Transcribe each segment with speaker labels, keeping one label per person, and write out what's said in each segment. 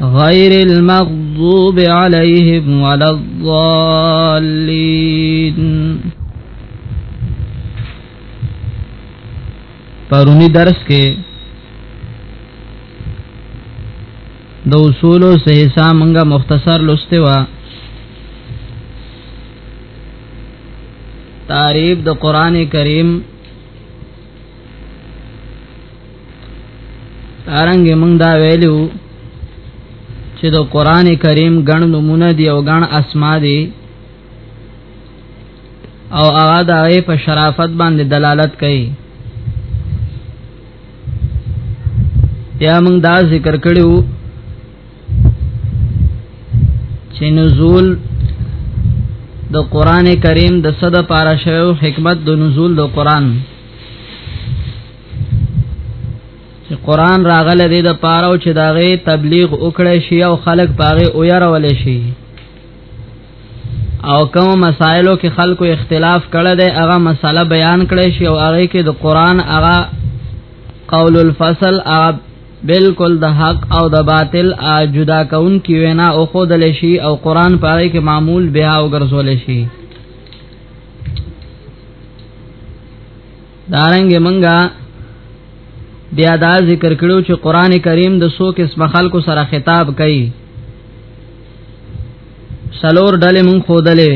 Speaker 1: غير المغضوب عليهم ولا الضالين پرونی درس کې د اصول او صحیحه منګه مختصر لسته وا تعریف د قران کریم ارنګ موږ دا ویلو چې د قران کریم ګڼ نمونه دی او ګڼ اسما دی او هغه د هغه په شرافت باندې دلالت کوي یا موږ دا ذکر کړو چې نزول د قران کریم د صد پارا شوی حکمت د نزول د قران چې قران راغله دې د پاره او چې داغه تبلیغ وکړي شي او خلک پاره او يرول شي او کوم مسائلو کې خلکو اختلاف کړه دې هغه مسله بیان کړي شي او هغه کې د قران هغه قول الفصل اب بالکل د حق او د باطل جدا کون کی وینا او خود لشي او قران پاره کې معمول بها او ګرځول شي دارنګ منګه بیا دا ذکر کړو چې قران کریم د سو قسم خلکو سره خطاب کوي سلور ډلې مون خودلې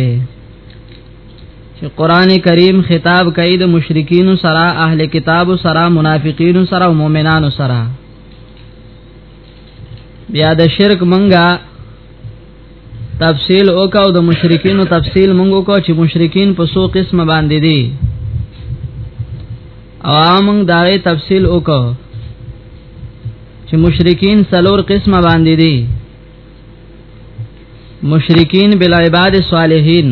Speaker 1: چې قران کریم خطاب کوي د مشرکین سره اهل کتاب سره منافقین سره او مؤمنانو سره بیا د شرک منګه تفصیل او کاو د مشرکین او تفصیل مونږ کو چې مشرکین په سو قسم باندې دي او مونږ دغه تفصیل او کو چې مشرکین سلور قسم باندې دي مشرکین بلا عباد صالحین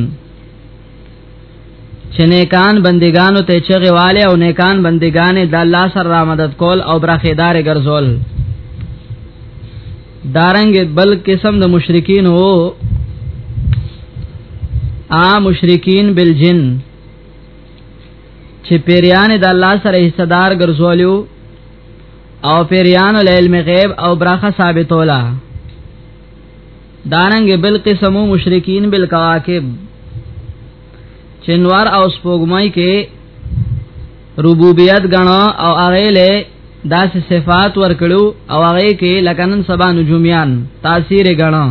Speaker 1: چې نیکان بندگانو ته چغه والے او نیکان بندگان د الله سره را مدد کول او برخیدار ګرځول دارنګ بل قسم د مشرکین وو ا مشرکین بالجن چې پیریان د الله سره حصدار ګرځولیو او پیریان علم غیب او برخه ثابتولا دارنګ بل قسم مشرکین بل کواکب چنوار او سپوږمۍ کې ربوبیت غنا او هغه له داس صفات ورکړو او هغه کې لکنن سبا نجومیان تاثیر غنا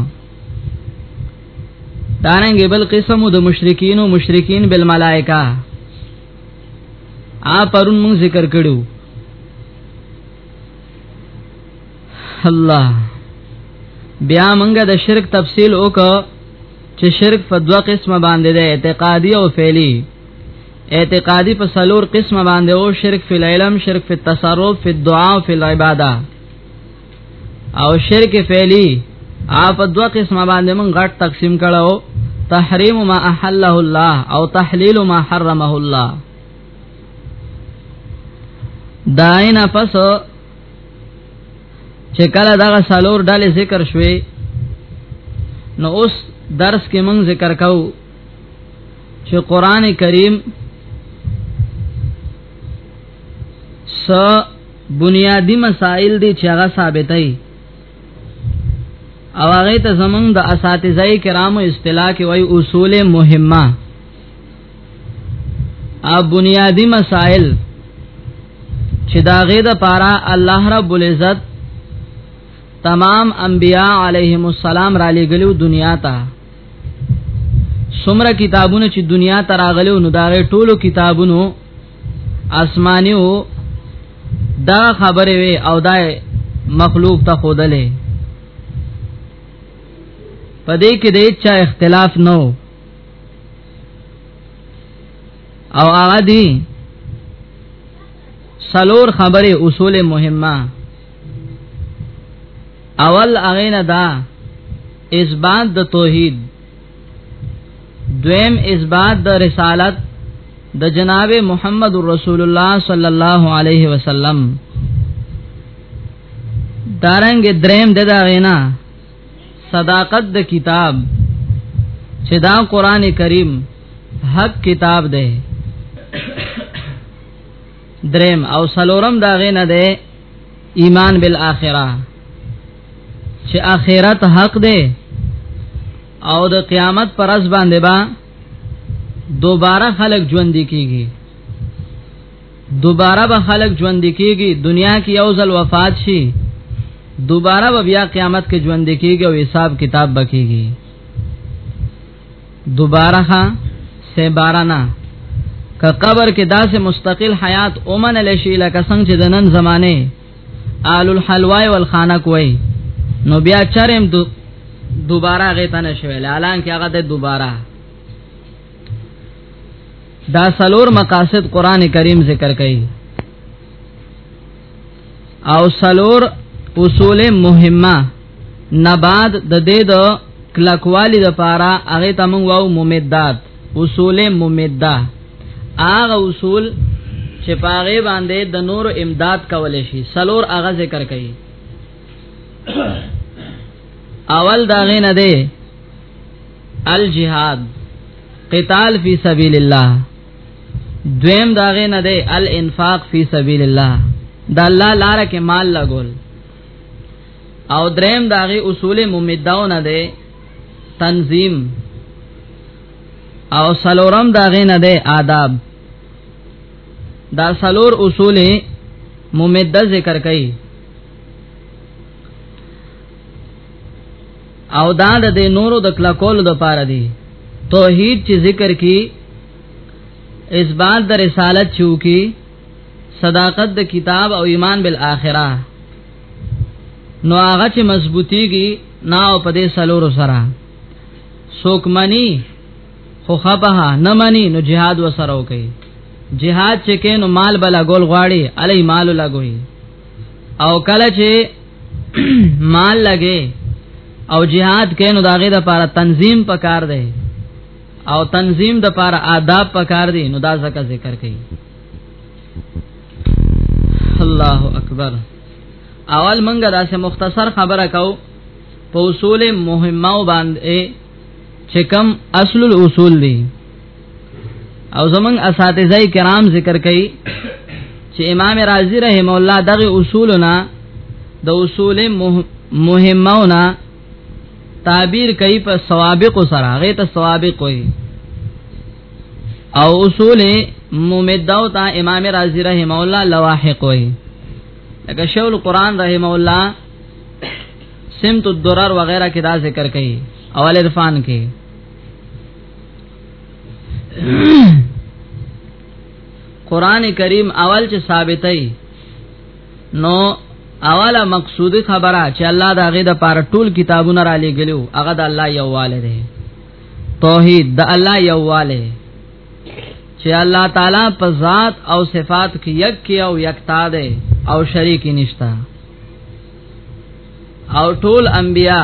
Speaker 1: دارنګ بل قسم د مشرکین او مشرکین بل ملائکه آ پرون مون ذکر کړو الله بیا موږ د شرک تفصیل وکړو چې شرک په دوه قسمه باندې ده اعتقادي او فعلی اعتقادي په سلور قسمه باندې او شرک فی العلم شرک فی التصرف فی الدعاء او فی العباده او شرک فعلی اپ دوه قسمه باندې موږ غټ تقسیم کړو تحریم ما احله الله او تحلیل ما حرمه الله داینا پس چې کله دغه سالور ډلې ذکر شوي نو اوس درس کې موږ ذکر کاو چې قران کریم س بنیادی مسائل دي چې هغه ثابتای او هغه ته زمونږ د اساتذه کرامو اصطلاح کې وای اصول مهمه ا بنیادی مسائل چې دا غې د پاره الله رب العزت تمام انبیاء علیهم السلام را لګلو دنیا ته سمره کتابونه چې دنیا ته راغلو نو دا غې ټولو کتابونو آسمانیو دا خبره وي او دا مخلوق ته خودلې پدې کې د چا اختلاف نه او هغه دی سلور خبره اصول مهمه اول اغینا دا اثبات د توحید دویم اثبات د رسالت د جناب محمد رسول الله صلی الله علیه وسلم دارنګ دریم د دا غینا صداقت د کتاب چې دا قران کریم حق کتاب دی درم او سلورم دا غینه دی ایمان بالآخرہ چې آخرت حق دی او د قیامت پر ورځ باندې با دوباره خلق ژوند کیږي دوباره به خلق ژوند کیږي دنیا کې یو ځل وفات شي دوباره به بیا قیامت کې ژوند کیږي او حساب کتاب بکیږي دوباره ها سه بارانه که قبر کې داسې مستقل حیات اومن لشي لکه څنګه چې د نن زمانه آل الحلوای والخانه کوي نو بیا چرم دو دوباره غیتنه شوی لالان کې هغه د دوباره دا سلور مقاصد قران کریم ذکر کړي او سلور اصول مهمه نباد د دې د کلکوالی د پاره هغه ته موږ واو ممدات اصول ممده هغه اصول چې پاغه باندې د نور امداد کول شي سلور هغه ذکر کړي اول دا غینه ده الجهاد قتال فی سبیل الله دویم داغه نه دی الانفاق فی سبیل الله د الله لار کې مال لګول او دریم داغه اصول ممداو نه دی تنظیم او سلورم داغه نه دی آداب دا سلور اصول ممد ذکر کړي او دا د نورو د کلا کول د پاره دی توحید چې ذکر کی اثبات د رسالت چوکي صداقت د کتاب او ایمان بالآخره نو هغه چې مضبوطیږي نا او پدې سلور سره سوک منی خو خپه نه منی نو jihad وسره وکي jihad چې کینو مال بلا ګول غواړي علی مال لګوي او کله چې مال لګي او jihad کینو داغه د لپاره تنظیم پکار دی او تنظیم د لپاره آداب پکار دی نو دا ځکه ذکر کړي الله اکبر اول منګه داسې مختصر خبره کو په اصول مهمه باندې چې کم اصل الاصول دي او زمون اساتذه کرام ذکر کوي چې امام رازی رحم الله دغه اصولنا د اصول مهمونه تعبیر کوي په سوابق سره هغه ته سوابق کوي او اصول ممدو تا امام رازی رحم الله لواحق وي لکه شول قران رحم الله سمت الدرر وغیرہ کې دا ذکر کړي اول عرفان کې قران کریم اول چې ثابتای نو اوله مقصودی خبره چې الله دا غي د پاره ټول کتابونه را لېګلو هغه د الله یواله دی توحید د الله یواله چې الله تعالی په ذات او صفات کې یک کې او یکتا ده او شریک نشتا او ټول انبیا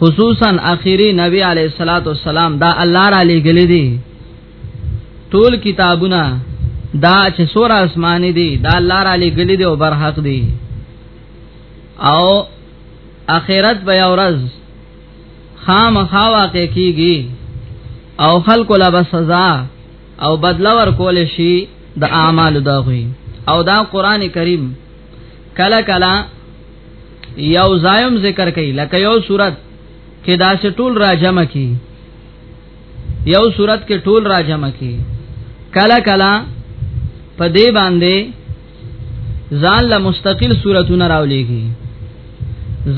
Speaker 1: خصوصا اخیری نبی علیہ الصلات والسلام دا الله را لګل دي ټول کتابونه دا چې سور آسماني دي دا الله را لګل دي او برحق دي او اخرت به اورز خام خوا کې کیږي او خلق لا سزا او بدلا ور کول شي د اعمال دا غوي او دا قران کریم کلا کلا یو زایم ذکر کوي لکه یو صورت کې دا چې ټول راجم کی یو صورت کې ټول راجم کی کلا کلا په دې باندې ځان له مستقل صورتونه راولېږي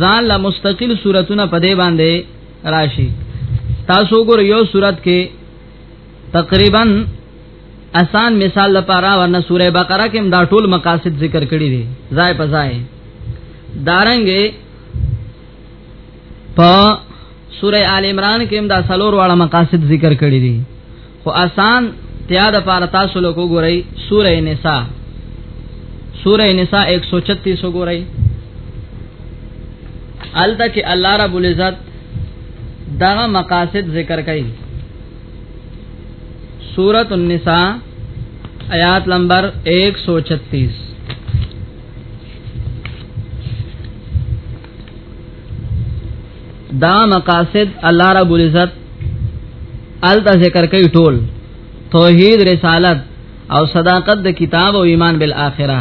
Speaker 1: ځان له مستقل صورتونه په دې باندې راشي تاسو ګور یو صورت کې تقریبا آسان مثال لپاره ورنه سوره بقره کې دا ټول مقاصد ذکر کړی دي ځای په ځای دارنګ په سوره آل عمران کې دا سلور واړه مقاصد ذکر کړی دي خو آسان تیا د پاره تاسو له کو ګورئ سوره نساء سوره نساء 136 وګورئ الته کې الله رب العزت دغه مقاصد ذکر کړي سورۃ النساء آیات نمبر 136 دا مقاصد الله رب العزت ال ذکر کوي ټول توحید رسالت او صداقت د کتاب او ایمان بالآخره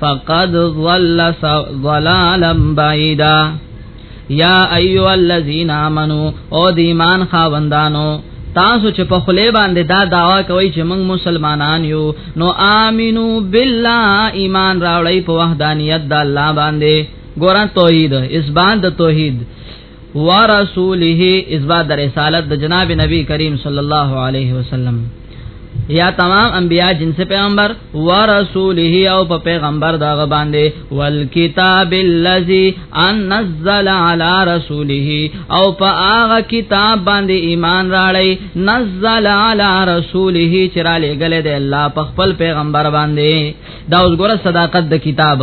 Speaker 1: فقد ضل ضلالا بعيدا یا ایو الذین آمنو او د ایمان خاوندانو تاسو چې په خلی باندې دا داوا کوي چې موږ مسلمانان یو نو امینو بالله ایمان راوړی په وحدانیت د الله باندې ګوران توحید اسبان د توحید ورسوله اثبات در رسالت د جناب نبی کریم صلی الله علیه وسلم یا تمام انبیاء جنس پیغمبر و رسوله او په پیغمبر دا باندې والکتاب الذی انزل علی رسوله او په هغه کتاب باندې ایمان راړی نزل علی رسوله چې را لګل دی الله په خپل پیغمبر باندې دا اوس ګوره صداقت د کتاب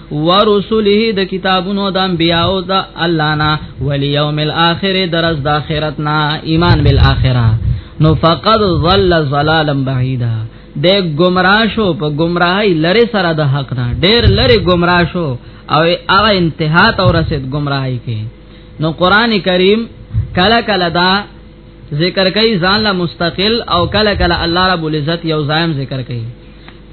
Speaker 1: ورسله د کتابونو د انبیاو د الله نه ول یوم الاخر درز د اخرت نه ایمان بالاخره نو فقد ضل ضلالا بعیدا د گمراه شو په گمراهی لره سره د حق نه ډیر لره گمراه شو او هغه انتها ته ورسید گمراهی کې نو قران کریم کله کله دا ذکر کوي ځان لا مستقل او کله کله الله رب العزت یو ځایم ذکر کوي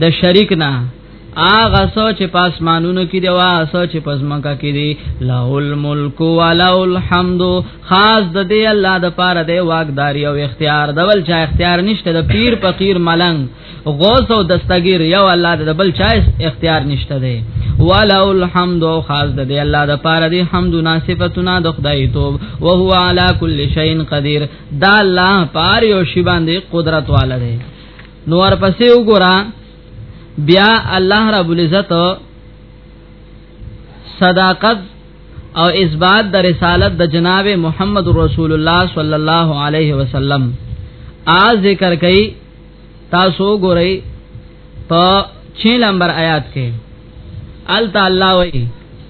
Speaker 1: د شریک نه آغا سوچ پاسمانونو کې دی وا سوچ پزماکا کې دی لاول ملک ولاول حمد خاص د دې الله د پاره دی واقداری او اختیار د بل چا اختیار نشته د پیر فقیر ملنګ غوث او دستگیر یو الله د بل چا اختیار نشته دی ولاول حمد خاص د دې الله د پاره دی حمد ناسفتنا د خدای توب او هو علی کل شیء قدیر دا الله پاره او شی باندې قدرت والده نو ورپسې وګوره بیا الله رب العزت صداقت او اثبات د رسالت د جناب محمد رسول الله صلی الله علیه وسلم ا ذکر کئ تاسو ګورئ په 6 نمبر آیات کې ال تعالی وایي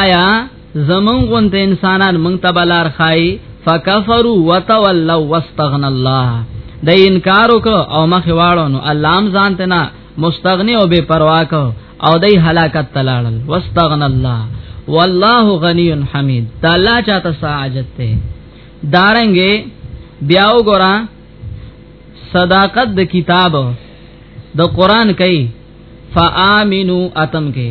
Speaker 1: آیا زمون غونت انسانان مونږ ته بلار خای فکفروا وتولوا واستغنى الله د انکار وک او مخ واړو نو الله هم ځان ته نه مستغنی او بے پروا کو او دای هلاکت تلاړل واستغنى الله والله غنی حمید دا الله چاته ساجت ته دارنګې بیا وګورا صداقت د کتاب د قران کوي فآمنو اتم کې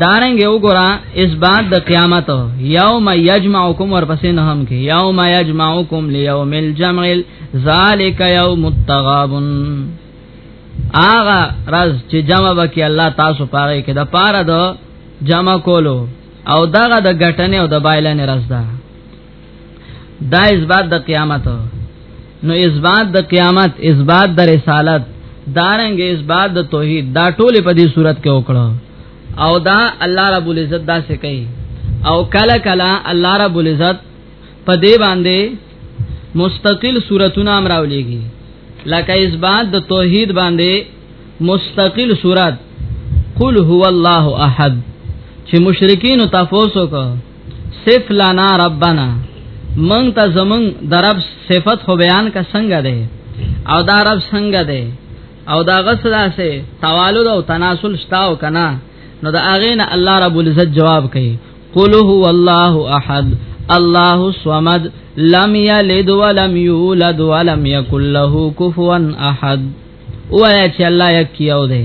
Speaker 1: دارنګ یو ګرا اس بعد د قیامت یوم یجمعکم ورپسې نه هم کې یوم یجمعکم لیوم الجمع ذالک یوم التغابن آغا راز چې جمع وکي الله تاسو پاره کې د پاره د جمع کولو او دغه د غټنې او د بایلنې راز ده دا اثبات د قیامت نو اثبات د قیامت اثبات د رسالت دارنګ اثبات د توحید دا ټول په دې صورت کې وکړو او دا الله رب العزت دا څه کوي او کله کله الله رب العزت په دې باندې مستقل صورتونه امراولېږي لکه اثبات د توحید باندې مستقل صورت قل هو الله احد چې مشرکین تفوسو کو صف لنا ربنا من ته زمون درب صفت خو بیان کا څنګه ده او دا رب څنګه ده او دا غسدا سه توالد او تناسل شتاو کنا نو دا اغین الله رب العزت جواب کوي قل هو الله احد الله الصمد لم يلد ولم يولد ولم يكن له كفوا احد وایا چې الله یک یو دی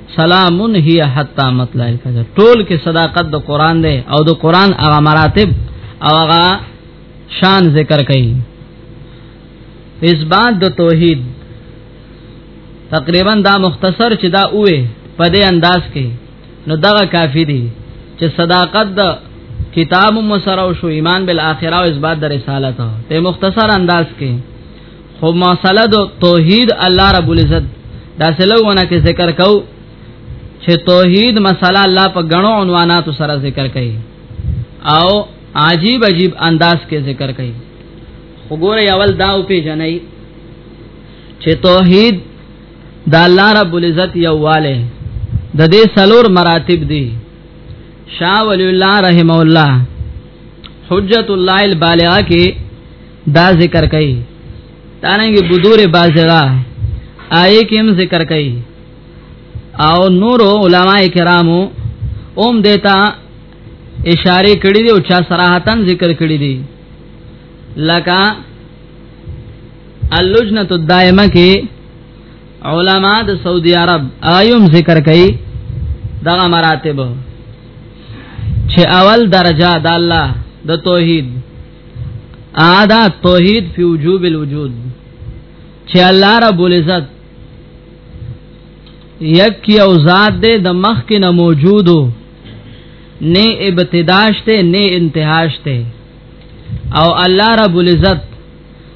Speaker 1: سلامون هي حتا مطلع الفجر ټول کې صداقت د قران دی او د قران هغه مراتب او هغه شان ذکر کړي اثبات د توحید تقریبا دا مختصر چې دا اوه په دې انداز کې نو دا کافی دی چې صداقت د کتاب مسره او شو ایمان بالآخره او اثبات د رسالت ته مختصر انداز کې خو مساله د توحید الله رب العزت دا سلوونه کې ذکر کو چې توحید مساله الله په غنو عنوانات سره ذکر کړي او عجیب عجیب انداز کې ذکر کړي وګوره اول دا او پیژنې چې توحید د الله رب العزت یواله د دې سلور مراتب دي شاه ولی الله رحم الله حجت الله البالغه کې دا ذکر کوي دانګي بدور بازغه آی کیم ذکر کوي او نور علماء کرامو اوم دیتا اشاره کړی دی او چا صراحتن ذکر کړی دی لکه اللجنه الدائمه کې علما د سعودي عرب ايوم ذکر کوي دغه مراتب چې اول درجه د الله د توحید ادا توحید فی وجوب الوجود چې الله رب العزت یک یو ذات دې د مخ کې نه موجودو نه ابتداشته نه انتهاشته او الله رب العزت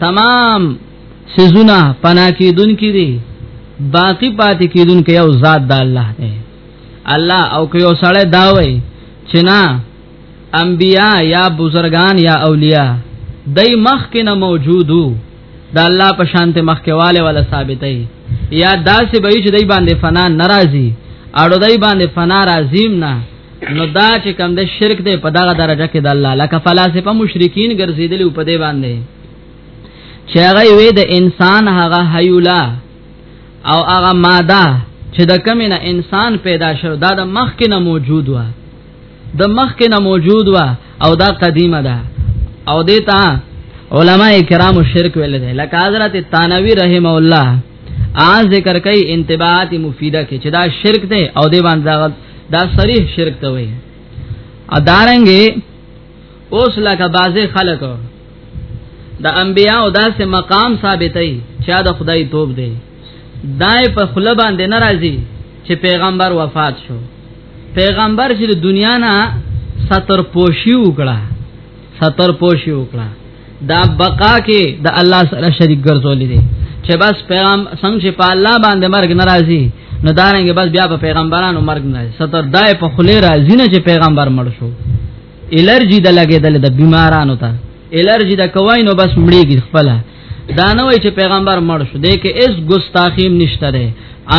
Speaker 1: تمام سيزونه پنا کیدون کی دي باقی پاتې کیدون کې یو ذات د الله دی الله او که یو سړی دا وای چې نه انبیا یا بزرگان یا اولیاء دای مخ کې نه موجودو د الله په شانته مخکواله ولا ثابتې یا داسې به چې دای باندې فنا ناراضي اړو دای باندې فنا راضیم نه نو دا چې کوم د شرک دی په دغه درجه کې د الله لکه فلاسفه مشرکین ګرځیدلی په دې باندې چې هغه وی د انسان هغه حیولا او هغه ماده چې د کمی نه انسان پیدا شو دا د مخ کې نه موجود و د مخ کې نه موجود و او دا قدیمه ده او دیتا علما کرام شرک ویل دي لکه حضرت تانوی رحم الله ا ذکر کوي انتباهات مفیده کې چې دا شرک دی او دی باندې دا صریح شرک ته وایي ادارنګي اوس لکه بازه خلق د انبیا او داسې مقام ثابتای چې دا خدای توپ دی دای په خله باندې ناراضي چې پیغمبر وفات شو پیغمبر چې د دنیا نه ستر پوشي وکړه ستر پوشي وکړه دا بقا کې د الله سره شریک ګرځولې دي چې بس پیغام څنګه چې په الله باندې مرګ ناراضي نو دارنګ بس بیا په پیغمبرانو مرګ نه ستر دای په خله راځي نه چې پیغمبر مړ شو الرجی د لګیدل د بیمارانو ته الرجی د کوی نو بس مړیږي خپل دا نه وای چې پیغمبر مړ شو دې کې اس ګستاخیم نشته ده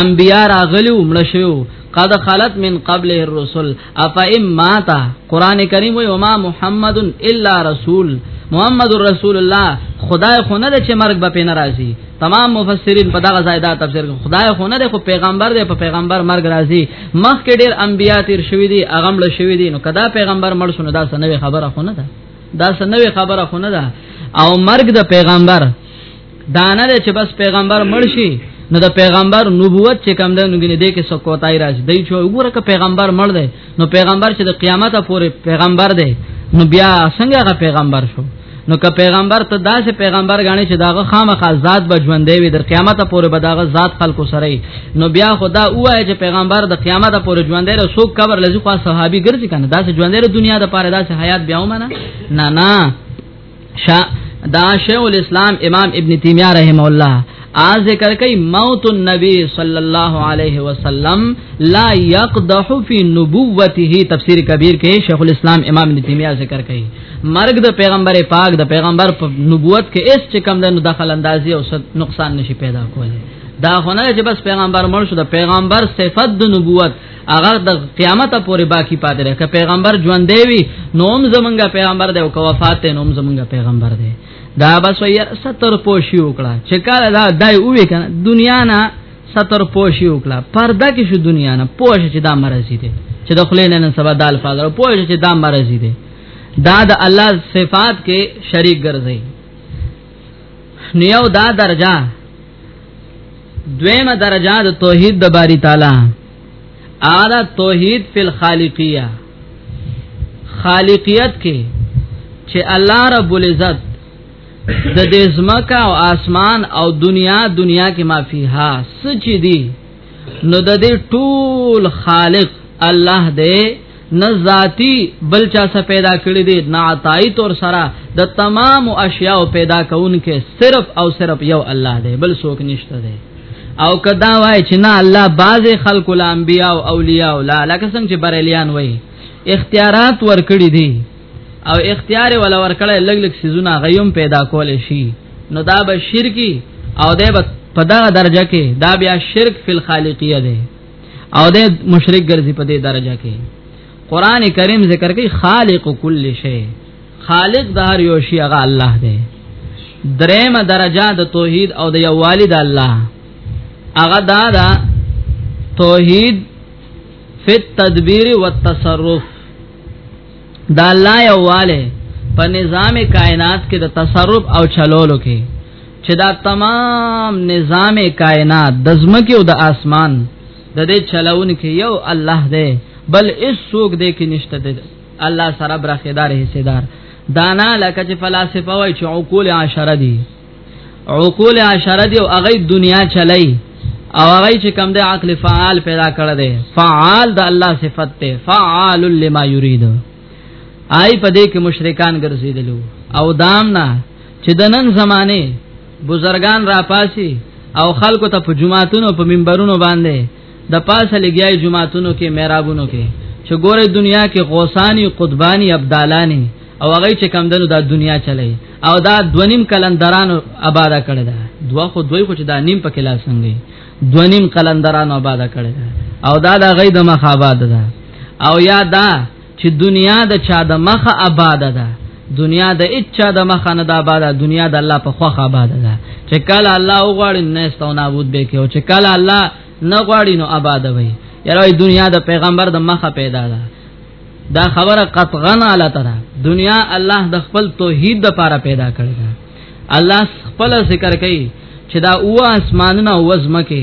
Speaker 1: انبیار اغلو مړ شو قد خلت من قبله الرسل افا ام ماتا قران کریم وی وما محمد الا رسول محمد رسول الله خدای خو نه چې مرګ به پین راځي تمام مفسرین په دغه ځای دا تفسیر کوي خدای خو نه خو پیغمبر دی په پیغمبر مرګ راځي مخکې ډیر انبیا تیر شوی دي اغم له شوی دي نو کدا پیغمبر مړ شونه دا سنوي خبره خو نه ده دا سنوي خبره خو نه ده او مرګ د پیغمبر دانه چې بس پیغمبر مرشي نو د پیغمبر نبوت چې کم ده نو ګنې دې کې څه کوتای راځي دی چې وګوره ک پیغمبر مړ دی نو پیغمبر چې د قیامت پورې پیغمبر دی نو بیا څنګه هغه پیغمبر شو نو که پیغمبر ته داسې پیغمبر غاڼي چې داغه خامخا ذات به ژوندې وي د قیامت پورې به داغه ذات خلکو سره نو بیا خدا وایي چې پیغمبر د قیامت پورې ژوندې له سوق قبر لږه صحابي ګرځي کنه داسې ژوندې دنیا د پاره داسې حیات بیا ومنه نه نه شا دا شیخ الاسلام امام ابن تیمیہ رحم الله ا ذکر کوي موت النبي صلی الله علیه وسلم لا يقدح في نبوته تفسیر کبیر کې شیخ الاسلام امام ابن تیمیہ ذکر کوي مرګ د پیغمبر پاک د پیغمبر په نبوت کې اس چې کم د دخل اندازي او نقصان نشي پیدا کولی دا خونه چې بس پیغمبر مړ شو د پیغمبر صفت د نبوت هغه د قیامت پورې باقی پاتې ده که پیغمبر ژوند دی وی نو هم زمونږه پیغمبر دی او که وفات نو هم زمونږه پیغمبر دی دا بس یې ستر پوشي وکړه چې کله دا دای وې کنه دنیا نه ستر پوشي وکړه پرده کې شو دنیا نه پوش چې دا مرزي دی چې د خلې نه سبا د الفاظ او پوش چې دا مرزي دی دا د الله صفات کې شریک ګرځي نیو دا درجه دویمه درجه د توحید د باری تعالی اعلی توحید فی الخالقیه خالقیت کې چې الله رب العزت د دې زمکا او اسمان او دنیا دنیا کې مافیها سچ دي نو د دې ټول خالق الله دی نه ذاتی بل چا څه پیدا کړی دی نه عطای تور سره د تمام اشیاء پیدا کونکي صرف او صرف یو الله دی بل څوک نشته دی او کدا وای چې نه الله باز خلق الانبیاء او اولیاء او لا لکه څنګه چې بریلیان وای اختیارات ورکړي دي او اختیار ولا ورکړی لګ لګ سيزونه غيوم پیدا کول شي نو دا به شرکی او دا به په دغه درجه کې دا بیا شرک فی الخالقیه ده او دا مشرک ګرځي په دې درجه کې قران کریم ذکر کوي خالق کل شی خالق د هر یو شی هغه الله دی درېمه درجه د توحید او د یووالي د الله هغه دا دا توحید فی التدبیر والتصرف دا الله یواله په نظام کائنات کې د تصرف او چلولو کې چې دا تمام نظام کائنات د زمکه او د اسمان د دې چلون کې یو الله دی بل اس سوق دې کې نشته دی الله سره برخیدار حصدار دانا لکه چې فلسفه وای چې عقول عشره دي عقول عشره دی او هغه دنیا چلای او هغه چې کم دی عقل فعال پیدا کړ دی فعال د الله صفت ته فعال لما یرید آی په دې کې مشرکان ګرځیدلو او دام نه چې د نن زمانه بزرگان را پاسي او خلکو ته په جمعاتونو په منبرونو باندې د پاسه لګیای جمعهتونو کې محرابونو کې چې ګوره دنیا کې غوسانی قطبانی ابدالانی او هغه چې کم دنو دا دنیا چلی او دا دونیم کلندرانو آباده کړی دا دوا خو دوی خو چې دا نیم په کلا څنګه دونیم کلندرانو آباده کړی دا او دا د غي د مخابات ده او یا دا چې دنیا د چا د مخه آباد ده دنیا د اچا د مخه نه د آباد دنیا د الله په خوخه آباد ده چې کله الله وغواړي نه استو نابود به کې او چې کله الله نه غواړي نو آباد وي یاره دنیا د پیغمبر د مخه پیدا ده دا خبره قطعا علی ترا دنیا الله د خپل توحید د پاره پیدا کړی الله خپل ذکر کوي چې دا اوه اسمانونه او وزمکه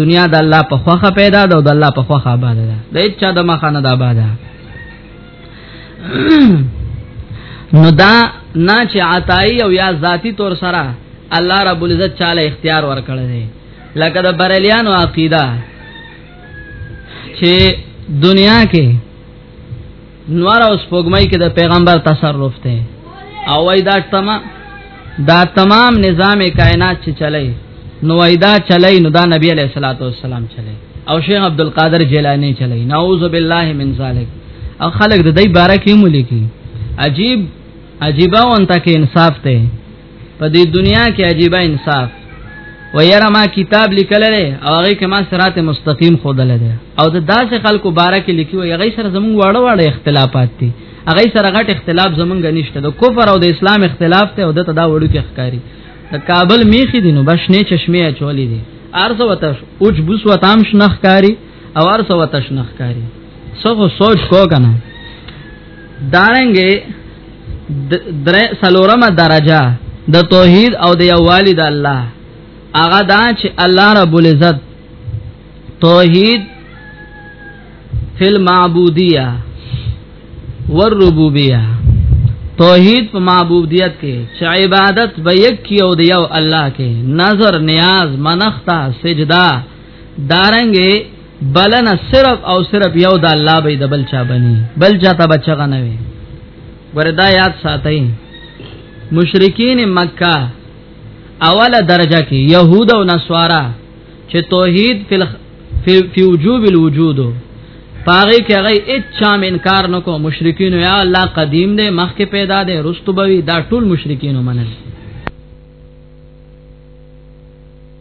Speaker 1: دنیا د الله په خوخه پیدا ده او د الله په خوخه آباد ده د هیڅ چا د مخه نه ده آباد نو دا نه چې عطای او یا ذاتی طور سره الله رب العزت چاله اختیار ورکړ دی لکه د بریلیانو عقیده چې دنیا کې نور او سپوږمۍ کې د پیغمبر تصرف ته او وای دا تمام دا تمام نظام کائنات چې چلای نو وای دا چلای نو دا نبی علیہ الصلوۃ والسلام چلای او شیخ عبد القادر جیلانی چلای نعوذ بالله من ذلک او خلق د دې بارے کې ملي کی عجیب عجیبه وانت کې انصاف ته په دې دنیا کې عجیب انصاف و یرا ما کتاب لیکل لري او هغه کې ما صراط مستقیم خود لري او د داسې خلکو باره کې لیکي وي هغه سره زمونږ واړه واړه اختلافات دي هغه سره غټ اختلاف زمونږ نشته د کفر او د اسلام اختلاف ته او د تدا وړو کې ښکاری د کابل میخي دینو بشنه چشمه چولې دي ارزه وتش اوج بوس وتام شنخکاری او ارزه وتش نخکاری سغه سوچ کو کنه دارنګه در سلورمه درجه د توحید او د یووالي د الله هغه دا چې الله رب العزت توحید فی المعبودیه والربوبیه توحید په معبودیت کې چې عبادت به یک یو دی یو الله کې نظر نیاز منختا سجدا دارنګې بلنه صرف او صرف یو د الله به د بل چا بني بل چا ته بچغه نه وي وردا یاد ساتئ مشرکین مکه اوله درجه کې يهود او نصارا چې توحید فی وجوب الوجود پاره کې هغه اچا من انکار نکو مشرکین یا الله قدیم دې مخ کې پیدا دې رستبوي دا ټول مشرکین منل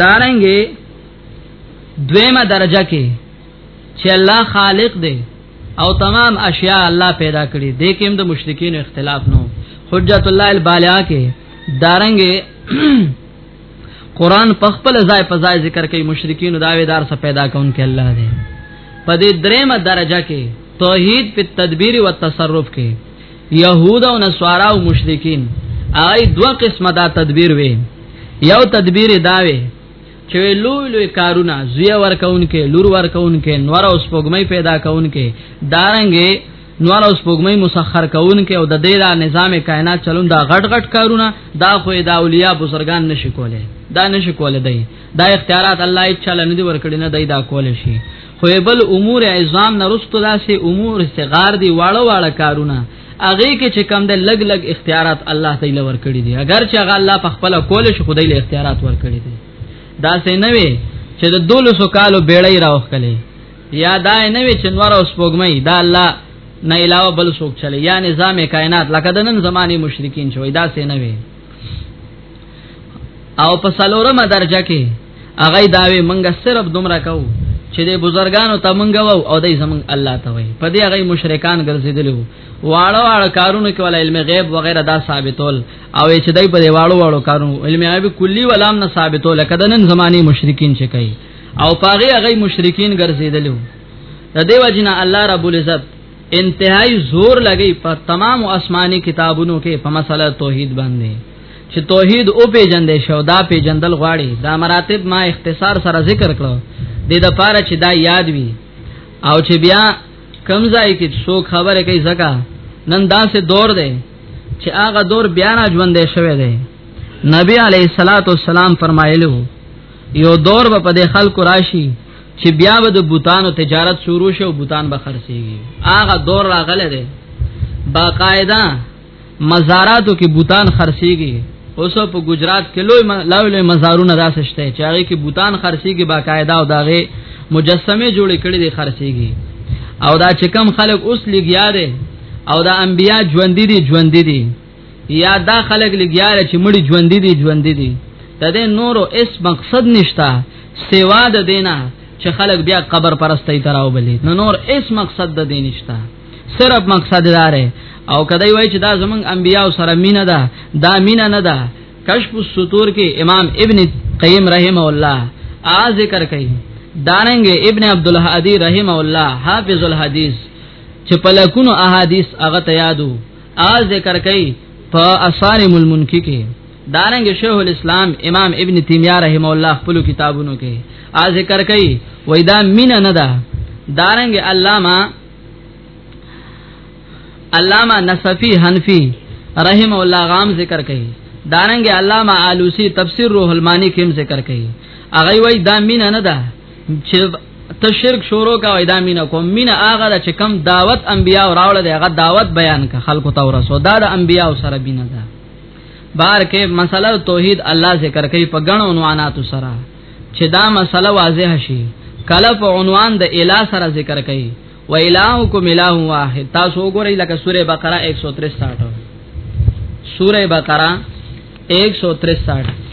Speaker 1: دارنګي دویمه درجه کې چې الله خالق دی او تمام اشیاء الله پیدا کړی دی کوم د مشرکین اختلاف نو حجت الله البالیا کې دارنګي قران په خپل ځای په ځای ذکر کوي مشرکین دا ویدار څه پیدا کون کې الله دی په دې درېمه درجه کې توحید په تدبیر او تصرف کې يهود او نصارا او مشرکین آی دوه قسمه دا تدبیر وي یو تدبیر داوي چې لوی لوی کارونه زوی ورکون کې لور ورکون کې نور اوس پګمې پیدا کون کې دارنګې نور اوس پوګمې مسخر کونکي او د دې را نظام کائنات چلون دا غټ غټ کارونه دا خو د اولیاء بزرگان نشي کوله دا نشي کوله دی دا اختیارات الله یې چاله نه دی ورکړي نه دی دا کول شي خو بل امور عظام نرستو داسې امور صغار دی واړه واړه کارونه اغه کې چې کم د لګ لګ اختیارات الله تعالی ورکړي دي اگر چې هغه الله په خپل کول شي خدای له اختیارات ورکړي دي دا څه نه وي چې د 200 کالو بیړۍ راوخلې یا دا نه وی چنوار او سپوږمۍ دا الله نه علاوه بل څوک چلی یا نظام کائنات لکه د نن زمانه مشرکین شوی دا سه نه وی او په سلورمه درجه کې هغه داوی منګه صرف دومره کو چې د بزرګانو ته منګه وو او دای زمنګ الله ته وای په دې هغه مشرکان ګرځیدل وو واړه واړه کارونه کې ول علم غیب وغیرہ دا ثابتول او چې دای په دې واړو واړو کارونه علم غیب کلی ولام نه ثابتول کده نن زماني مشرکین چې کوي او پاغه هغه مشرکین ګرځیدلو د دیو جن الله رب العزت انتهائی زور لګی په تمام آسمانی کتابونو کې په مسله توحید باندې چې توحید او پیجندې شو دا پیجندل غواړي دا مراتب ما اختصار سره ذکر کړو د دې لپاره چې دا یاد وي او چې بیا کمزای کې څو خبره کوي زکه نن دا سه دور دی چې هغه دور بیا نه ژوندې شوی دی نبی علیہ الصلوۃ والسلام فرمایلو یو دور به په خلکو راشي چې بیا به د بوتانو تجارت شروع شي او بوتان به خرڅيږي هغه دور راغله ده باقاعده مزاراتو کې بوتان خرڅيږي اوس په ګجرات کې لوی لوی مزارونه داسې شته چې هغه کې بوتان خرڅيږي باقاعده او داغه مجسمه جوړې کړې دي خرڅيږي او دا چې کم خلک اوس لګیا دي او دا انبیا ژوند دي ژوند دي یا دا خلک لګیار چې مړي ژوند دي ژوند دي د دې نورو اس مقصد نشتا سیوا د دینا چې خلک بیا قبر پرستۍ تراو بلی نو نور اس مقصد د دین نشتا صرف مقصد دار او کدی وای چې دا زمنګ انبیاء سره مینه ده دا مینه نه ده کشف السطور کې امام ابن قیم رحم الله ا ذکر کوي داننګ ابن عبد الهادی رحم الله حافظ الحدیث چې پلکونو احادیث هغه ته یادو ا ذکر کوي په اسوار المنکی کې دارنګ شیخ الاسلام امام ابن تیمیه رحم الله خپل کتابونو کې ا ذکر کوي وای دا مین نه ده دارنګ علامہ علامہ نصفی حنفی رحم الله غام ذکر کوي دارنګ علامہ علوسی تفسیر روح المانی کې ذکر کوي اغه وای دا مین نه ده چې ته شرک شروع کا وای دا مینا کوم مینا هغه چې کم دعوت انبیا او راول دی هغه دعوت بیان کا خلکو ته ورسو دا د انبیا او سره بینه ده بار کې مسله توحید الله ذکر کوي په غن عنوانات سره چې دا مسله واضح شي کله په عنوان د اله سره ذکر کوي و الهکم اله واحد تاسو وګورئ لکه سوره بقره 163 سوره بقره 163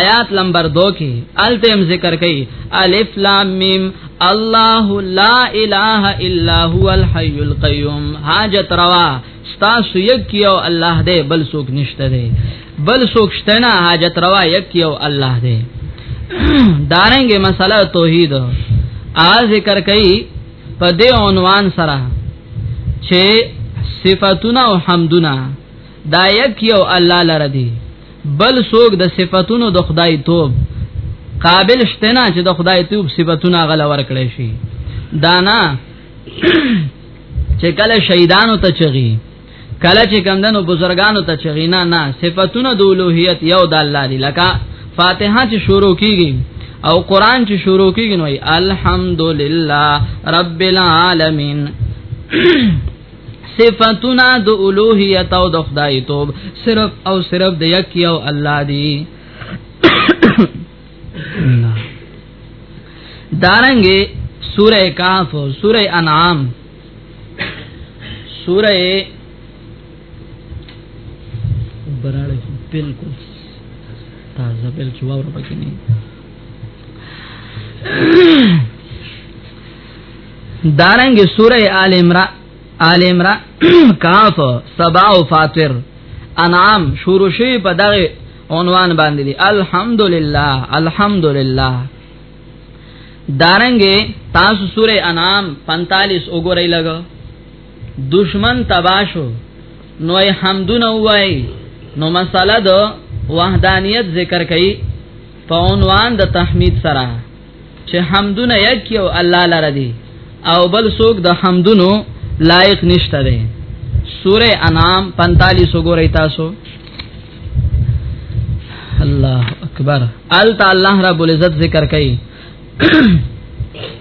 Speaker 1: آیات نمبر 2 کې التم ذکر کړي الف لام میم الله لا اله الا هو الحي القيوم حاجت روا تاسو یک یو الله دې بل څوک نشته دې بل څوک شته نه حاجت روا یک یو الله دې دارنګ مسله توحید ا ذکر کئ په دې عنوان سره چې صفاتنا او حمدنا دا یک یو الله لره دي بل څوک د صفاتونو د خدای توب قابل شته نه چې د خدای توب صفاتونه غل ورکړي شي دانا چې کله شهیدانو ته چغي کله چې کمندنو بزرګانو ته چغي نه نه صفاتونه د اولوہیت یو د الله دی لکه فاتحه چې شروع کیږي او قران چې شروع کیږي نو الحمدلله رب العالمین صفاتنا د اولوہیت او د خدای توب صرف او صرف د یک یو الله دی دارنګه سوره کاف سوره انعام سوره براله بالکل تازه بل جواب پکې نه دارنګ سوره آل عمران آل عمران کاف سبا او فاطر انعام شروع شي په دغه عنوان باندې دي الحمدلله الحمدلله دارنګ تاسو سوره انعام 45 وګورئ لګ دشمن تباشو نو حمدونه وای نو مساله د وحدانیت ذکر کړي په عنوان د تحمید سره چې حمدونه یک یو الله لره دي او بل څوک د حمدونو لایق نشته دی سوره انعام 45 وګورئ تاسو الله اکبر ال تعالی رب العزت ذکر کوي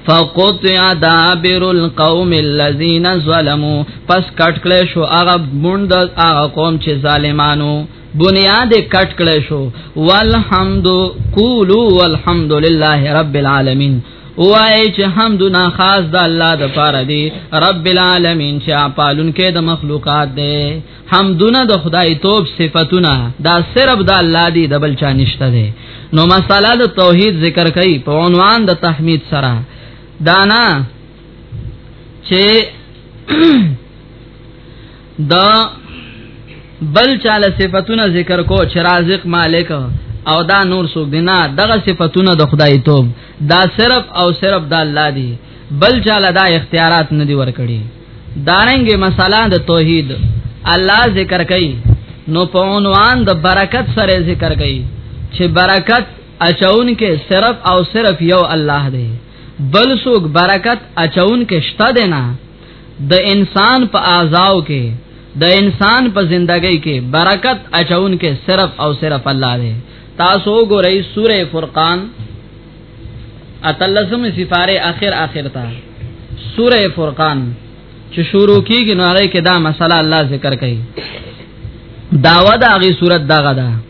Speaker 1: فقطع دابر القوم الذين ظلموا پس کټ کله شو هغه بوند هغه قوم چې ظالمانو بنیاد کټ کړی شو والحمد قولو والحمد لله رب العالمین وای چې حمدنا خاص د الله د پاره دی رب العالمین چې پالون کې د مخلوقات دی حمدنا د خدای توپ صفاتونه دا صرف د الله دی د بل چا نشته دی نو مساله د توحید ذکر کړي په عنوان د تحمید سره دانا چې دا بل چاله صفاتونه ذکر کو چې رازق مالک او دا نور سو بنا دغه صفاتونه د خدای توب دا صرف او صرف د الله دی بل چاله دا اختیارات نه دی ورکړي دارنګه مساله د توحید الله ذکر کوي نو په عنوان د برکت سره ذکر کوي چې برکت اچون کې صرف او صرف یو الله دی بل سوک برکت اچون کې شته دی نه د انسان په اعضاو کې د انسان په زندګۍ کې برکت اچون کې صرف او صرف الله دی تاسو ګورئ سوره فرقان اتلسم سفاره اخر اخر تا سوره فرقان چې شروع کیږي نو هغه کې دا مسله الله ذکر کوي داوا دا غي صورت داغه ده دا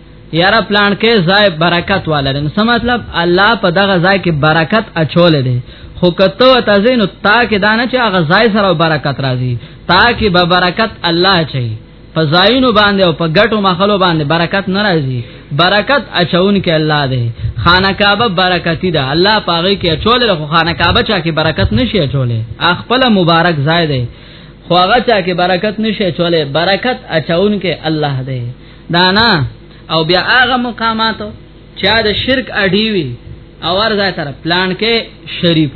Speaker 1: یاره پلان کې ځای برکت والا نو څه مطلب الله په دغه ځای کې برکت اچول دي خو کته ته زینو تا کې دانه چې هغه ځای سره برکت راځي تا کې به برکت الله چي په ځایونو باندې او په ګټو مخلو باندې برکت ناراضي برکت اچون کې الله دی خانه کعبه برکتی ده الله پاغه کې اچول له خانه کعبه چا کې برکت نشي اچولې اخپل مبارک ځای دی خو هغه چا کې برکت نشي اچولې برکت اچون کې الله دی دانا او بیا هغه مقامات چا د شرک اډی وی او ورځای سره پلان کې شریف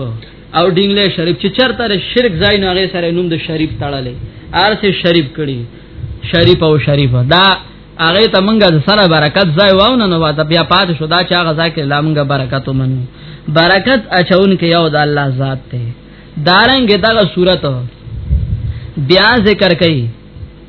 Speaker 1: او ډینګلې شریف چې چرته شرک ځای نه هغه سره نوم د شریف تړلې ارسه شریف کړي شریف او شریف دا هغه ته مونږه د سره برکت ځای واونه نو واته بیا پات شو دا چې هغه ځای کې لامږه برکت ومنو برکت اچون کې یو د الله ذات ته دارنګ دغه صورت بیا ذکر کړي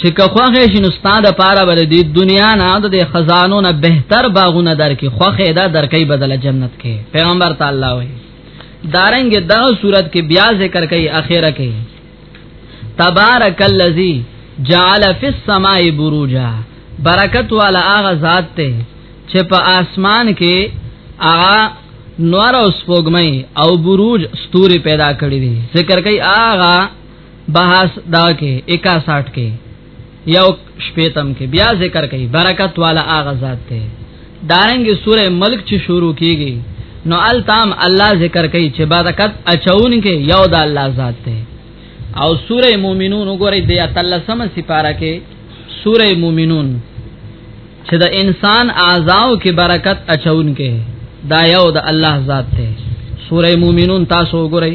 Speaker 1: چې که خوخه شي نو ستاد لپاره بر دې دنیا نه د خزانو نه بهتر باغونه درکې خوخه دا درکې بدل جنت کې پیغمبر تعالی وي دارنګ دا صورت کې بیا ذکر کوي اخیره کې تبارک الذی جعل فی السماء بروجا برکت والا هغه ذات ته چې په اسمان کې هغه نور او سپوږمۍ او بروج ستوري پیدا کړی دي ذکر کوي هغه بحث دا کې 61 کې یو شپیتم کې بیا ذکر کوي برکت والا اغه ذات ته دارنګ سوره ملک چې شروع کیږي نو التام الله ذکر کوي چې برکت اچون کې یو د الله ذات ته او سوره مومنون وګورئ د اتلسم سپاره کې سوره مومنون چې د انسان اعضاو کې برکت اچون کې دا یو د الله ذات ته سوره مومنون تاسو وګورئ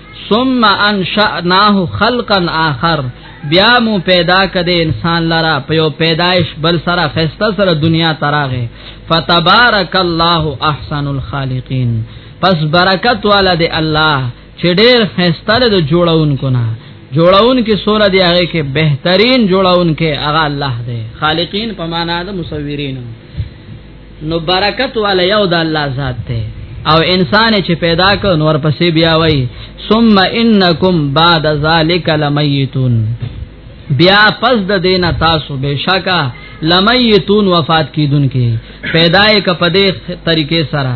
Speaker 1: ثم انشأناه خلقا آخر بیا مو پیدا کده انسان لرا په یو پیدایش بل سره خسته سره دنیا تراغه فتبارک الله احسن الخالقین پس برکت والا دی الله چې ډېر خسته له جوړونکو نه جوړون کې سوره دی هغه کې بهترین جوړون کې هغه الله دی خالقین په معنا د مصورین نو برکت والا یو د الله ذات ته او انسان چې پیدا ک نور پسې بیا وای ثم انکم بعد ذلک لمیتون بیا پس د دینه تاسو بشکا لمیتون وفات کیدون کې پیدای ک په دې طریقې سره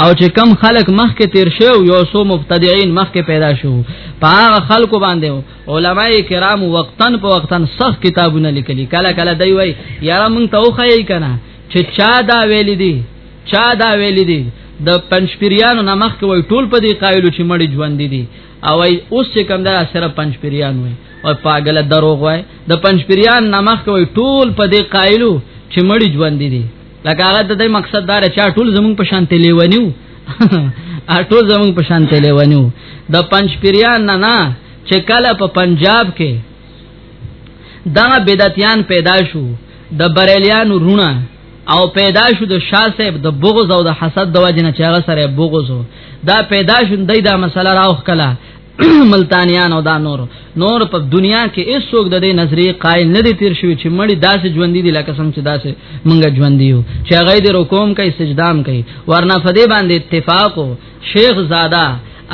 Speaker 1: او چې کم خلق مخکې تیر شو یو سو مبتدعين مخکې پیدا شو پاغه خلق باندې علماء کرام وقتن په وقتن صح کتابونه لیکلي کله کله دی وای یاره مونږ ته وخی کنه چې چا دا ویل دي چا دا ویل دي د پنځپیرانو نامخ کې وای ټول په دې قائل چې مړي ژوند دي او اوس چې کم دا سره پنځپیران وای او پاګل دروغ وای د پنځپیران نامخ کې وای ټول په دې قائل چې مړي ژوند دي لکه هغه د دې مقصد دار چې ټول زمونږ په شان تلې ونیو ټول زمونږ په شان تلې ونیو د پنځ پیریان نه نه چې کله په پنجاب کې دا بدعتيان پیدا شو د بریلیان رونه او پیدا شو د شاه صاحب د بغض او د حسد د وجنه چې هغه سره بغض دا پیدا شو دای دا مسله راوخ کله ملتانیان او دا نور نور په دنیا کې هیڅ څوک د دې نظریه قائل نه دي تیر شوی چې مړی داسې ژوند دي لکه څنګه چې داسې مونږ ژوند یو چې هغه دې رکوم کوي سجدام کوي ورنه فدې باندې اتفاق شیخ زاده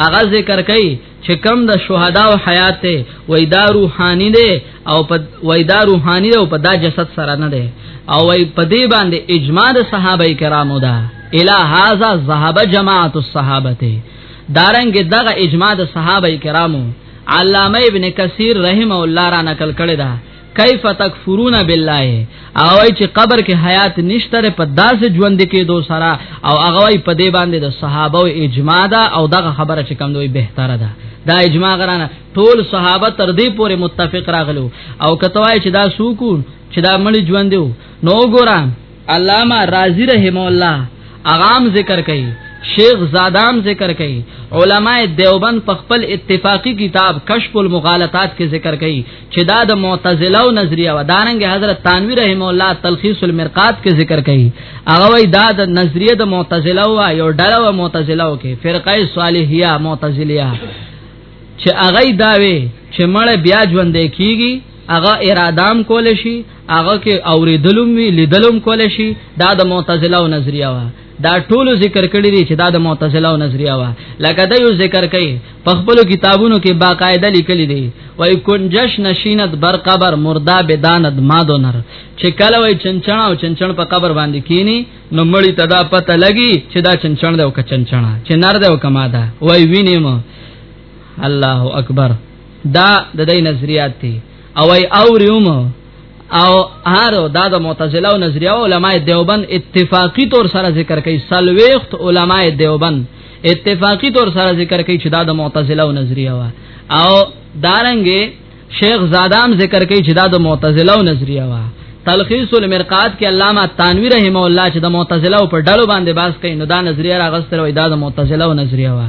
Speaker 1: هغه ذکر کوي چې کم د شهدا او حیات ته وای دا روحاني دی او په وای دا روحاني دی او په دا جسد سره نه دی او وای په دې باندې اجماع د صحابه کرامو ده الہ هاذا ذهب جماعت الصحابه دارنګ دغه اجماع د صحابه کرامو علامه ابن کثیر رحم الله را نقل کړی دا کیف تکفرون بالله او چې قبر کې حیات نشته په داسې ژوند کې دو سره او هغه وي په دې باندې د صحابه او اجماع دا او دغه خبره چې کوم دوی بهتره ده دا اجماع غرانه ټول صحابه تر دې پورې متفق راغلو او کتوای چې دا سوکو چې دا مړي ژوند نو ګورم علامه رازی رحم الله اغام ذکر کوي شیخ زادام ذکر کوي علماء دیوبند په خپل اتفاقی کتاب کشف المغالطات کې ذکر کوي چې دا د معتزله او نظریه و داننګ حضرت تانوی رحم الله تلخیص المرقات کې ذکر کوي هغه وای دا د نظریه د معتزله و یو ډله و معتزله کې فرقه صالحیه معتزلیه چې هغه داوي چې مړ بیا ژوند کیږي هغه ارادام کول شي هغه کې اوریدلوم وی لیدلوم کول شي دا د معتزله او نظریه وا دا ټول ذکر کړی دی چې دا د معتزله او نظریه وا لکه دا یو ذکر کوي په خپل کتابونو کې باقاعده لیکلی دی وای کنجش نشینت بر قبر مردا بداند مادو نر چې کله وای چنچنا او چنچن په قبر باندې کینی نو مړی تدا پته لګي چې دا چنچن دی او که چنچنا چې نر دی او کما ده وای وینم الله اکبر دا د دې نظریات دي او ای اوریوم او هارو دا د معتزله او نظریه علماء دیوبند اتفاقی طور سره ذکر کوي سلويخت علماء دیوبند اتفاقی طور سره ذکر کوي چې دا د معتزله او نظریه وا او دارنګي شیخ زادام ذکر کوي چې دا د معتزله او نظریه وا تلخیص المرقات کې علامه تنویر رحم الله چې د معتزله او پر ډلو باندې باس کوي نو دا نظریه راغستره وي دا د معتزله او نظریه وا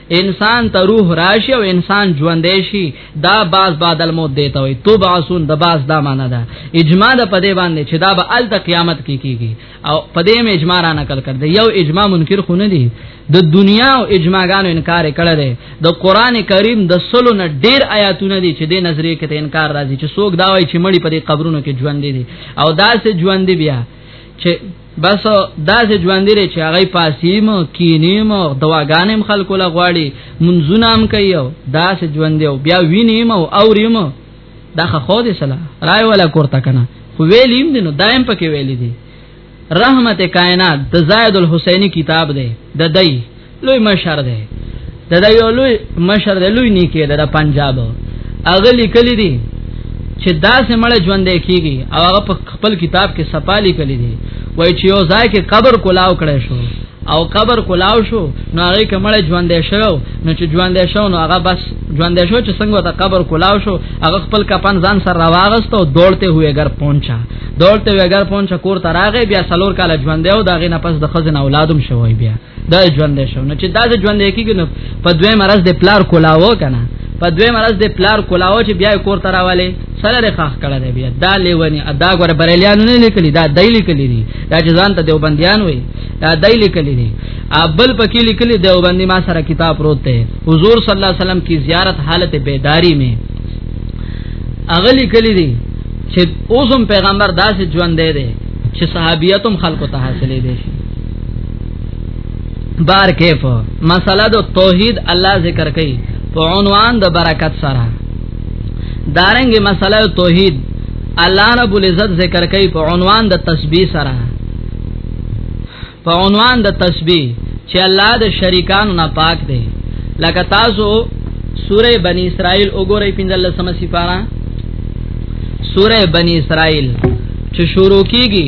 Speaker 1: انسان ته روح راشي او انسان ژوندې شي دا باز بعد الموت دیته وي تو باسون د باز دا معنا ده اجماع ده په دې باندې چې دا به ال د قیامت کې کیږي او په دې مې اجماع را نقل کړ دی یو اجماع منکر خو نه دی د دنیا او اجماعګانو انکار کړی دی د قران کریم د سلو نه ډیر آیاتونه دي چې د نظریه کې انکار راځي چې څوک دا وایي چې مړي په دې قبرونو کې ژوند دي او دا سه ژوند بیا چې بس داسې ژوند لري چې هغه پاسیم کینیم او دواګانم خلکو لا غواړي منځونه هم کوي او داسې ژوند دی بیا وینیم او اوریم دا خو دې سلا راي ولا کوړتا کنه خو ویلیم دي نو دایم پکې ویلې دي رحمت کائنات د زائد الحسینی کتاب دی د دای لوی مشر دی دا د یو لوی مشر دی لوی نه کېده د پنجاب هغه لیکلی دی چې دا سه مړ ژوند کېږي او هغه په خپل کتاب کې سپالی کلی دی وای چې یو ځای کې قبر کولاو کړی شو او قبر کولاو شو نو هغه کمل ژوند شو نو چې ژوند شو نو هغه بس ژوند شو چې څنګه ته قبر کولاو شو هغه خپل کپن ځان سره راوغست او دولته هوې ګر پونچا دولته هوې ګر پونچا کور ته راغی بیا سلور کال ژوند یو داغه نه پس د خزن اولادم شوی بیا دا ژوند دی شو نو چې دا ژوند دی کېږي نو په دوی مرز د پلار کولاو کنه په دوی مرز د پلار کولاو چې بیا کور تراواله سره رخاخ کړه دی بیا دا لیونی ادا غره بریلیانو نه لیکلی دا دای لیکلی دی دا چې ځان ته دیوبندیان وای دا دای لیکلی دی ابل پکې لیکلی دیوبندی ما سره کتاب پروت دی حضور صلی الله علیه وسلم کی زیارت حالت بیداری می اغلی کلی دی چې اوسم پیغمبر داسې ژوند دی چې صحابیتم خلکو ته حاصلې دي بار کیف مسله د توحید الله ذکر کوي په عنوان د برکت سره دارنګ مسله توحید الله رب العزت ذکر کوي په عنوان د تسبیح سره په عنوان د تسبیح چې الله د شریکانو نه پاک دی لکه تاسو سوره بنی اسرائیل وګورئ 15 سم سفاره سوره بنی اسرائیل چې شروع کیږي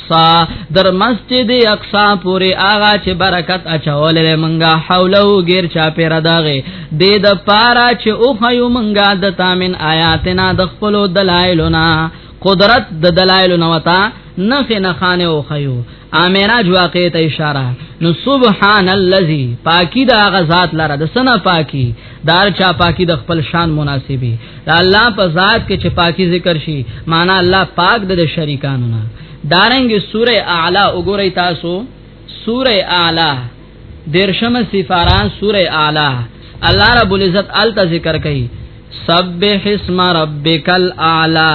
Speaker 1: اقصا در مسجد اقصا پوری آغا چې برکت اچولې منګه حولو غیر چا پیر داغه د د پارا چې او خیو منګه د تامن آیاتنا د خپل دلایلنا قدرت د دلایل نو وتا نخ نه خانه او خیو امراج واقع ته اشاره نو سبحان الذی پاکی دا غزاد لره د سنا پاکی دار چا پاکي د خپل شان مناسبي د الله په ذات کې چې پاکي ذکر شي معنا الله پاک د شریکانو نه دارنګ سوره اعلی وګورئ تاسو سوره اعلی درشم سفاران سوره اعلی الله رب العزت ال ذکر کوي سبح اسم ربک الاعلی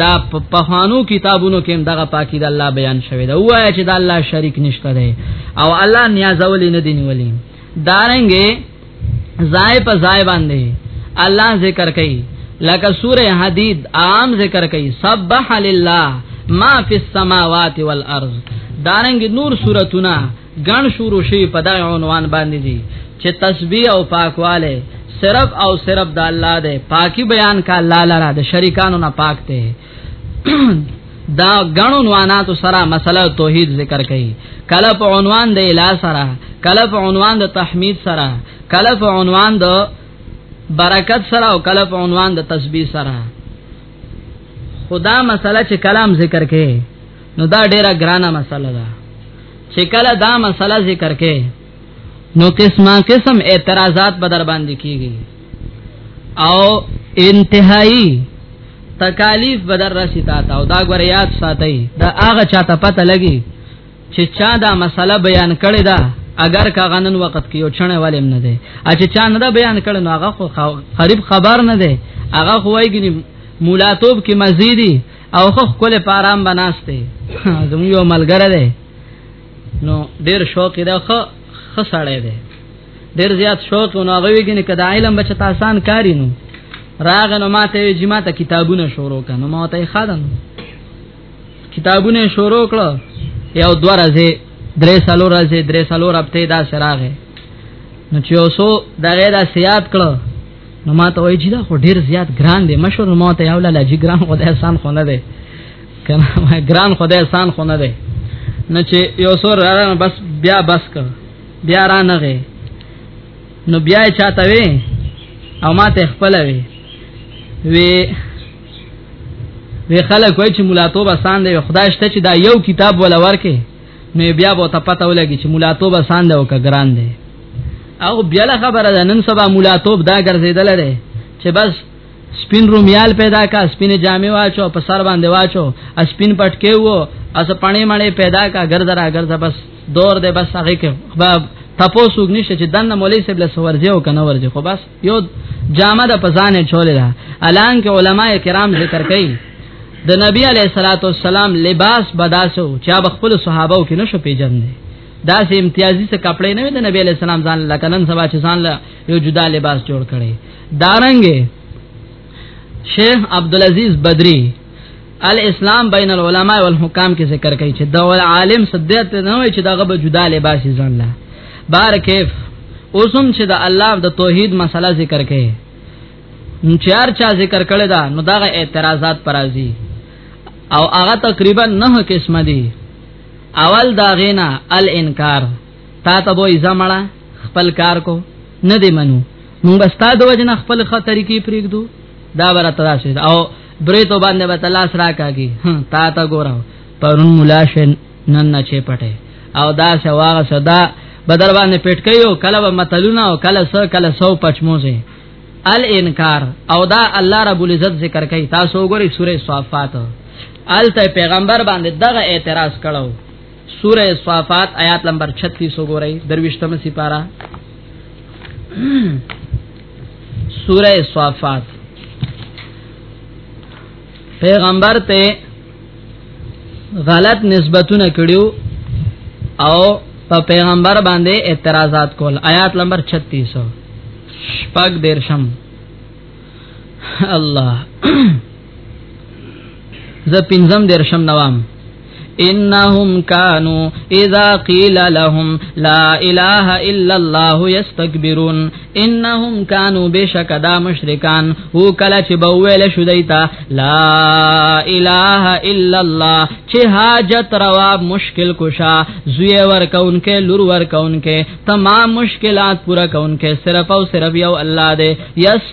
Speaker 1: دا په پخوانو کتابونو کې هم دغه پاکي د الله بیان شوی دا وایي چې د الله شریک نشته دی او الله نیازول نه دی نیولې دارنګې زای په زای باندې الله ذکر کوي لکه سوره حدید عام ذکر کوي سبح لله ما فی السماوات والارض دارنګ نور سورتونه ګڼ شروع شي په دای عنوان باندې دي چې تسبیح او پاکواله صرف او صرف د الله دی پاکي بیان کا الله لرا د شریکانو نه پاک دی دا ګڼ عنوانات سره مسله توحید ذکر کړي کله په عنوان د اله سره کله په عنوان د تحمید سره کله په عنوان د برکت سره او کله په عنوان د تسبیح سره خدا مسله چې کلام ذکر کړي نو دا ډیره ګرانه مسله ده چې کله دا مسله ذکر کې نو قسمه قسم اعتراضات به در باندې کیږي او انتهایی تکالیف به در راشي تا ته او دا غوړ یاد ساتي دا هغه چاته پته لګي چې چا دا مسله بیان کړې ده اگر کا غنن وخت کې یو چنه والیم نه دی اچھا چا نه بیان کړي نو هغه خو غریب خبر نه دی هغه خوایګنی مولاتوب کې مزيدي او خو کله پارام بناسته زموږ یو ملګری دی نو ډیر شوق دی خو خسړې دی ډیر زیات شوق نو هغه ویګنه کدا علم بچ تاسان کاری نو راغ نو ماته جما ته کتابونه شروع کړه ما ته خادم کتابونه شروع کړه یو دوه راځي درې سالو راځي درې سالو رابطه دا سراغه نو چې اوسو دغه دا سیات کړه نو ما ته وای چې دا خو ډیر زیات ګران دی مشور نو ما ته یو لاله چې ګران خدای احسان خو نه دی کنه ګران خدای احسان خو نه دی نه چې یو سور را بس بیا بس کړ بیا را نه غي نو بیا چاته وی او ما ته خپل وی وی وی خلک وای چې مولاتوب آسان دی خدای شته چې دا یو کتاب ولا ورکه نو بیا به ته پته ولګي چې مولا توب آسان دی او که ګران دی او بیا له خبره ده نن سبا مولا توب دا ګرځیدل لري چې بس سپین رومیال پیدا کا سپین جامې واچو په سر باندې واچو سپین پټکې وو اس پانی مړې پیدا کا ګرځرا ګرځا بس دور دې بس هغه کې خباب تپوسوګ نشته چې دنه مولوی صاحب له سورځي او کنه ورځي خو بس یو جامه د پزانه چولې ده الان کې علما کرام ذکر کوي د نبی علی صلوات والسلام لباس بداسو چې اب خپل صحابه کې نشو پیژندل دا سه امتیازي څه کپڑے نه د نبی علی السلام ځان لکه نن سبا چې ځان له یو جدا لباس جوړ کړي دارنګ شیخ عبدالعزیز بدری الاسلام بین العلماء والحکام کې ذکر کوي چې دا عالم صدیت نه وي چې داغه به جدا لباس ځان لا بار کیف اوسم چې دا الله د توحید مسله ذکر کوي چار چا ذکر کړی دا نو داغه اعتراضات پرازي او هغه تقریبا نه قسم دي اول دا غینا الانکار تا ته وې زمړه خپل کار کو نه دی منو موږ ستاسو وجنه خپل خطرې کې پریږدو دا ورته راشه او درې تو باندې به تلاش راکاږي تا تا ګورم پرون ملاشن نن نه چه پټه او دا شواغ صدا بدر باندې پټکیو کله به متلونه او کله سو کله سو پچموزه الانکار او دا الله رب العزت ذکر کوي تاسو وګورئ سوره صافات الته پیغمبر باندې دغه اعتراض کړو سوره صافات آیات نمبر 36 وګورئ درويشتمه سپاره سوره صافات پیغمبر ته غلط نسبتونه کړیو او په پیغمبر باندې اعتراضات کول آیات نمبر 36 شپږ دیرشم الله ز پنځم درشم نوام انهم كانوا اذا قيل لهم لا اله الا الله يستكبرون انهم كانوا بشك دا مشرکان هو کله چې بوویل شو دیتا لا اله الا الله چې حاجت روا مشکل کوشا زوی ور کون کې لور ور کون کې تمام مشکلات پورا کون کې صرف او صرف یو الله دې یس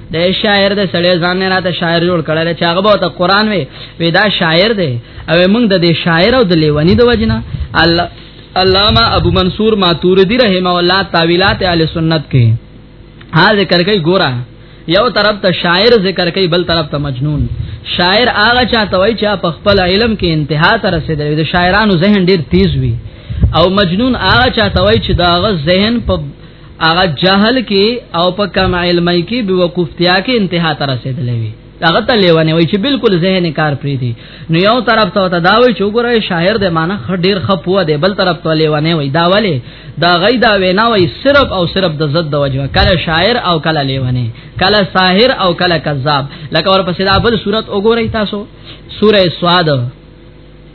Speaker 1: د شاعر د سړی ځان نه راته شاعر جوړ کړل چې هغه به ته قران وي وی دا شاعر دی او موږ د دې شاعر او د لیونی د وجنه الله علامه ابو منصور ماتوردی رحم الله تعویلات اهل سنت کې ها ذکر کوي ګورا یو طرف ته شاعر ذکر کوي بل طرف ته مجنون شاعر هغه چاته وای چې په خپل علم کې انتها ته رسیدلی د شاعرانو ذهن ډیر تیز وي او مجنون هغه چاته وای چې دا غ ذهن په هغه جهل کې او په کم علمي کې به وقفتیا کې انتها ته رسیدلې وي هغه ته لیوانه وي چې بالکل ذهن کار پری دي نو یو طرف ته ته دا وي چې وګوره شاعر د معنی خډیر خپو دی بل طرف ته لیوانه وي دا ولی دا غي دا وینا وي صرف او صرف د زد د وجه کله شاعر او کله لیوانه کله ساحر او کله کذاب لکه ورپسې دا بل صورت وګورئ تاسو سوره سواد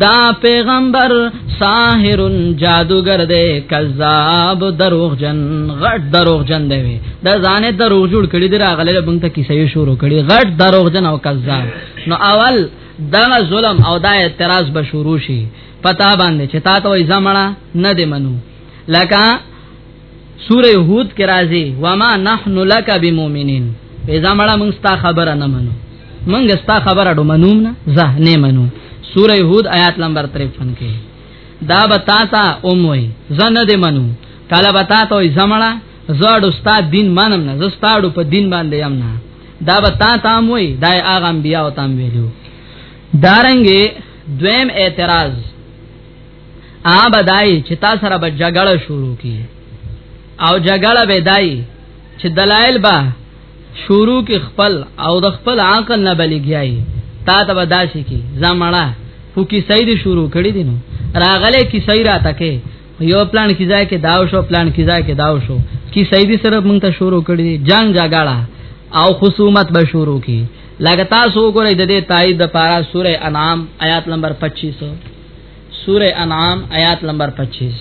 Speaker 1: دا پیغمبر ساحر جادوگر دے کذاب دروغ جن غټ دروغ جن دی وی دا ځانه دروغ جوړ کړي دی راغله بنت کیسه شروع کړي غټ دروغ جن او کذاب نو اول دا ظلم او دا اعتراض به شروع شي پتا باندې چې تا ته یې زمړه نه دی منو لکه سوره هود کې راځي وما نحن لك بمؤمنين اذا مړه موږ ستا خبره نه منو موږ ستا خبره ډو منوم نه زه نه منو سوره هود آیات نمبر 53 کې دا بتا تا اوموي زه نه دې منو کله بتا ته زمړه زړه ستا دین منم نه زه ستاړو په دین باندې یم نه دا بتا تا موي دا هغه انبیا او تام ویلو دارنګي دویم اعتراض ا بدای چې تاسو سره به جګړه شروع کی او جګړه به دای چې دلایل به شروع کی خپل او د خپل عقل نه بلګیای تا ته به داسې کی زمړه فوکی سید شروع کړی دي نو راغله کی سای را تکه یو پلان کی ځای کې داو شو پلان کی ځای کې داو شو کی سید سره مونږ ته شروع کړی دي جنگ جګړه او خصومت به شروع کی لګتا سو ګورې د دې تایید د پارا سوره انعام آیات نمبر 25 سوره انعام آیات نمبر 25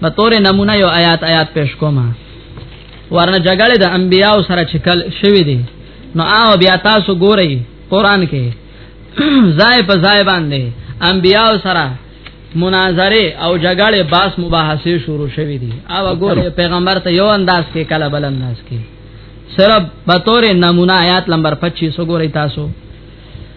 Speaker 1: په تور نمونه یو آیات آیات پیش کوم ورنه جګړه د انبیاو سره چکل شوې دي نو آو بیا تاسو ګورئ قران کې ځای په ځای باندې انبیاو سره مناظره او جګړه باس مباحثه شروع شوې دي او ګورئ پیغمبر ته یو انداز کې کله بل انداز کې سره بطور نمونه آیات نمبر 25 وګورئ تاسو